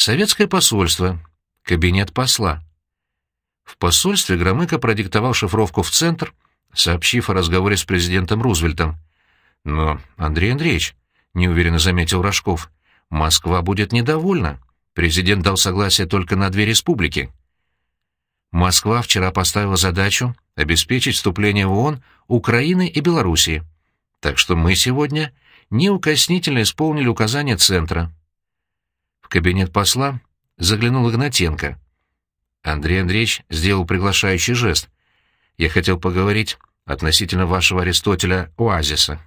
Советское посольство. Кабинет посла. В посольстве Громыко продиктовал шифровку в центр, сообщив о разговоре с президентом Рузвельтом. «Но, Андрей Андреевич», — неуверенно заметил Рожков, — «Москва будет недовольна. Президент дал согласие только на две республики». Москва вчера поставила задачу обеспечить вступление в ООН Украины и Белоруссии. Так что мы сегодня неукоснительно исполнили указания Центра. Кабинет посла заглянул Игнатенко. Андрей Андреевич сделал приглашающий жест. «Я хотел поговорить относительно вашего Аристотеля Оазиса».